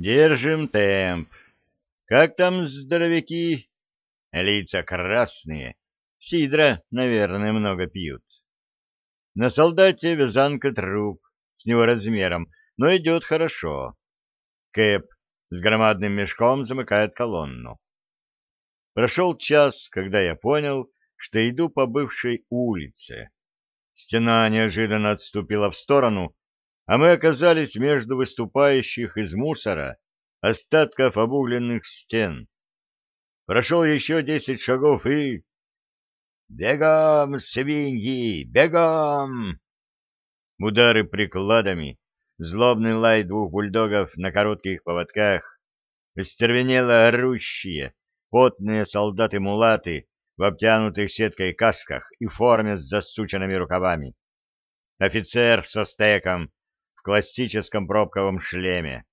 Держим темп. Как там здоровяки? Лица красные. Сидра, наверное, много пьют. На солдате вязанка труп с него размером, но идет хорошо. Кэп с громадным мешком замыкает колонну. Прошел час, когда я понял, что иду по бывшей улице. Стена неожиданно отступила в сторону, а мы оказались между выступающих из мусора остатков обугленных стен. Прошел еще десять шагов и... «Бегом, свиньи, бегом!» Удары прикладами, злобный лай двух бульдогов на коротких поводках, остервенело орущие, потные солдаты-мулаты в обтянутых сеткой касках и форме с засученными рукавами. Офицер со стеком, классическом пробковом шлеме.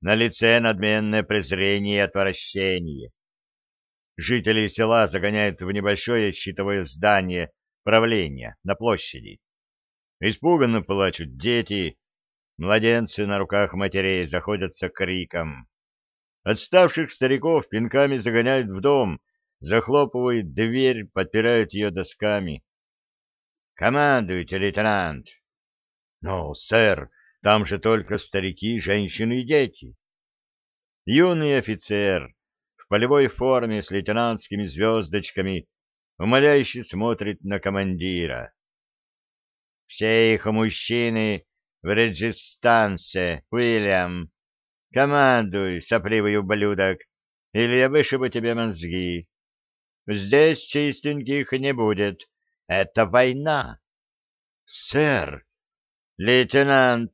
На лице надменное презрение и отвращение. Жители села загоняют в небольшое щитовое здание правления на площади. Испуганно плачут дети, младенцы на руках матерей заходятся криком. Отставших стариков пинками загоняют в дом, захлопывают дверь, подпирают ее досками. «Командуйте, лейтенант!» «Ну, сэр, там же только старики, женщины и дети. Юный офицер в полевой форме с лейтенантскими звездочками умоляюще смотрит на командира. «Все их мужчины в Реджистансе, Уильям. Командуй, сопливый ублюдок, или я вышибу тебе мозги. Здесь чистеньких не будет. Это война». «Сэр!» «Лейтенант,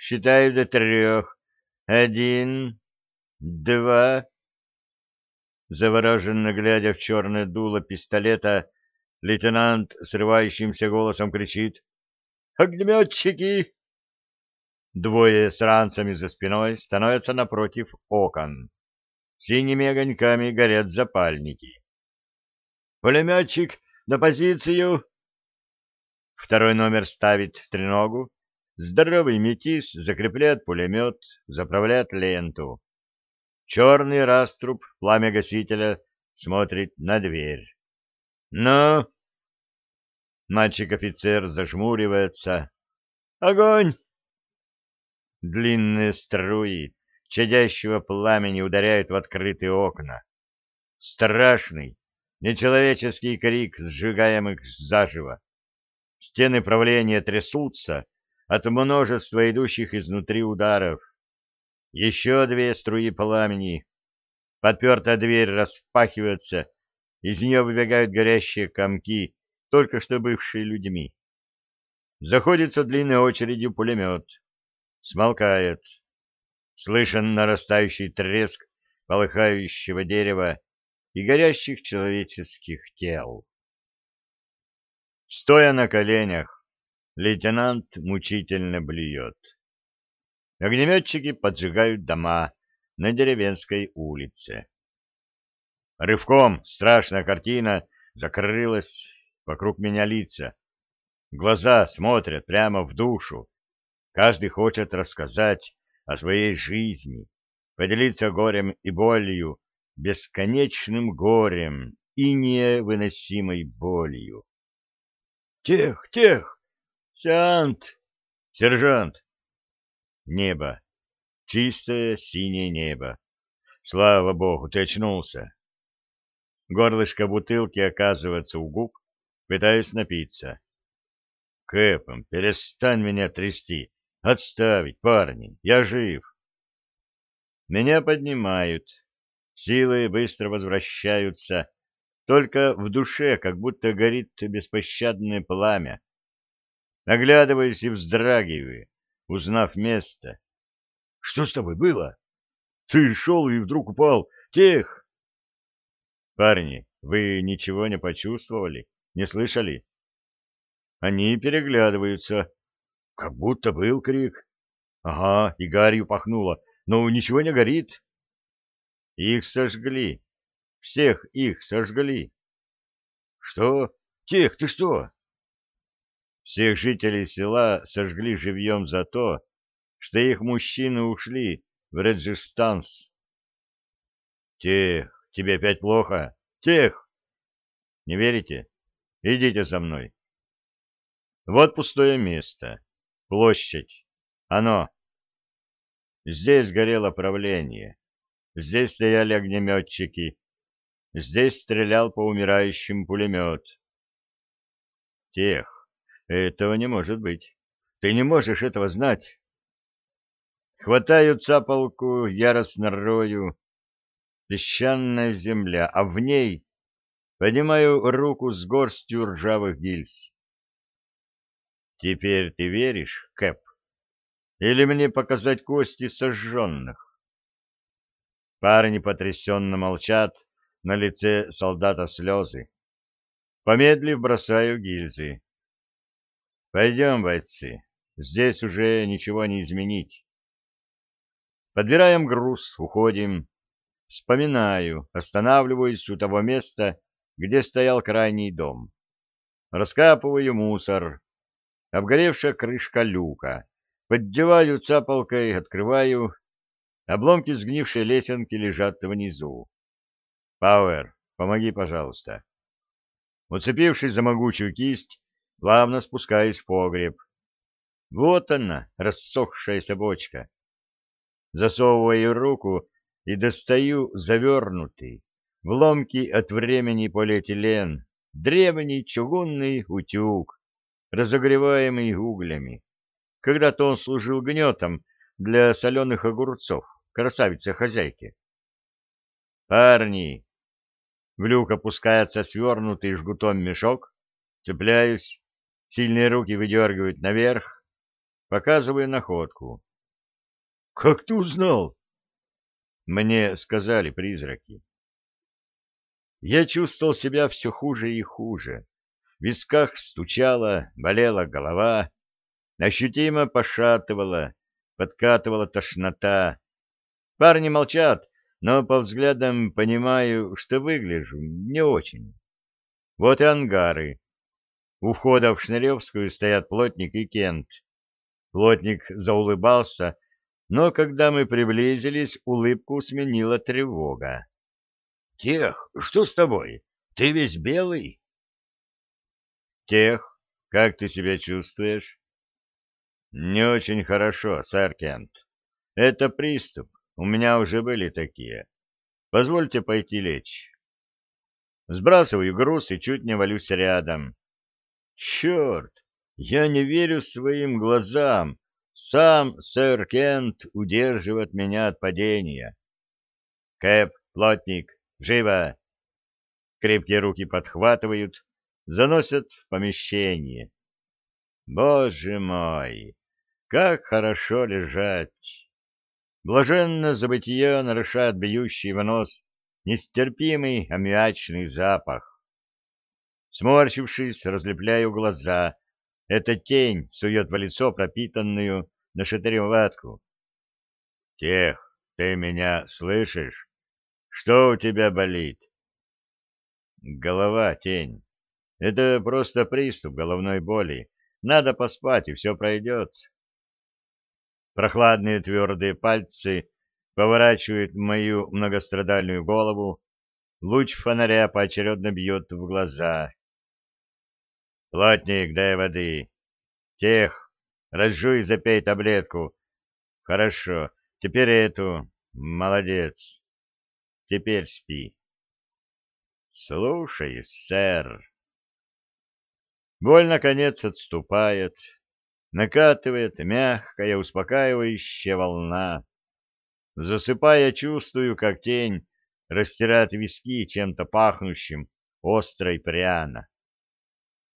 Считаю до трех. Один, два...» Завороженно глядя в черное дуло пистолета, лейтенант срывающимся голосом кричит. «Огнеметчики!» Двое с ранцами за спиной становятся напротив окон. Синими огоньками горят запальники. «Пулеметчик, на позицию!» Второй номер ставит треногу, Здоровый метис закрепляет пулемет, заправляет ленту. Черный раструб пламя гасителя смотрит на дверь. «Ну?» Но Мальчик-офицер зажмуривается. «Огонь!» Длинные струи чадящего пламени ударяют в открытые окна. Страшный, нечеловеческий крик сжигаемых заживо. Стены правления трясутся, от множества идущих изнутри ударов. Еще две струи пламени. Подпертая дверь распахивается, из нее выбегают горящие комки, только что бывшие людьми. Заходится длинной очередью пулемет. Смолкает. Слышен нарастающий треск полыхающего дерева и горящих человеческих тел. Стоя на коленях, Лейтенант мучительно блюет. Огнеметчики поджигают дома на деревенской улице. Рывком страшная картина закрылась вокруг меня лица. Глаза смотрят прямо в душу. Каждый хочет рассказать о своей жизни, поделиться горем и болью, бесконечным горем и невыносимой болью. «Тех, тех!» Сержант! Сержант! Небо. Чистое синее небо. Слава богу, ты очнулся. Горлышко бутылки оказывается у губ, пытаюсь напиться. Кэпом, перестань меня трясти. Отставить, парни, я жив. Меня поднимают. Силы быстро возвращаются. Только в душе как будто горит беспощадное пламя оглядываюсь и вздрагивая, узнав место. — Что с тобой было? — Ты шел и вдруг упал. Тех! — Парни, вы ничего не почувствовали? Не слышали? Они переглядываются. Как будто был крик. Ага, и гарью пахнуло. Но ничего не горит. Их сожгли. Всех их сожгли. Что? Тех, ты что? Всех жителей села сожгли живьем за то, что их мужчины ушли в Реджистанс. «Тех, тебе опять плохо? Тех!» «Не верите? Идите за мной!» Вот пустое место. Площадь. Оно. Здесь горело правление. Здесь стояли огнеметчики. Здесь стрелял по умирающим пулемет. Тех. Этого не может быть. Ты не можешь этого знать. Хватаю цапалку, яростно рою. Песчаная земля, а в ней поднимаю руку с горстью ржавых гильз. Теперь ты веришь, Кэп? Или мне показать кости сожженных? Парни потрясенно молчат, на лице солдата слезы. Помедлив бросаю гильзы. Пойдем, бойцы, здесь уже ничего не изменить. Подбираем груз, уходим. Вспоминаю, останавливаюсь у того места, где стоял крайний дом. Раскапываю мусор. Обгоревшая крышка люка. Поддеваю цапалкой, открываю. Обломки сгнившей лесенки лежат внизу. Пауэр, помоги, пожалуйста. Уцепившись за могучую кисть, плавно спускаясь в погреб. Вот она, рассохшаяся бочка. Засовываю руку и достаю завернутый, в ломки от времени полиэтилен, древний чугунный утюг, разогреваемый углями. Когда-то он служил гнетом для соленых огурцов, красавицы-хозяйки. «Парни!» В люк опускается свернутый жгутом мешок. Цепляюсь, Сильные руки выдергивают наверх. Показываю находку. — Как ты узнал? — Мне сказали призраки. Я чувствовал себя все хуже и хуже. В висках стучала, болела голова, ощутимо пошатывала, подкатывала тошнота. Парни молчат, но по взглядам понимаю, что выгляжу не очень. Вот и ангары, у входа в Шныревскую стоят плотник и Кент. Плотник заулыбался, но когда мы приблизились, улыбку сменила тревога. — Тех, что с тобой? Ты весь белый? — Тех, как ты себя чувствуешь? — Не очень хорошо, сэр Кент. Это приступ. У меня уже были такие. Позвольте пойти лечь. Сбрасываю груз и чуть не валюсь рядом. Черт! Я не верю своим глазам. Сам сэр Кент удерживает меня от падения. Кэп, плотник, живо! Крепкие руки подхватывают, заносят в помещение. Боже мой, как хорошо лежать! Блаженно забытие нарушает бьющий в нос нестерпимый аммиачный запах. Сморщившись, разлепляю глаза. Эта тень сует в лицо пропитанную нашатыреватку. «Тех, ты меня слышишь? Что у тебя болит?» «Голова, тень. Это просто приступ головной боли. Надо поспать, и все пройдет». Прохладные твердые пальцы поворачивают мою многострадальную голову, луч фонаря поочередно бьет в глаза. Плотник, дай воды. Тех, разжуй, запей таблетку. Хорошо, теперь эту. Молодец. Теперь спи. Слушай, сэр. Боль, наконец, отступает. Накатывает мягкая, успокаивающая волна. Засыпая, чувствую, как тень растирает виски чем-то пахнущим, остро и пряно.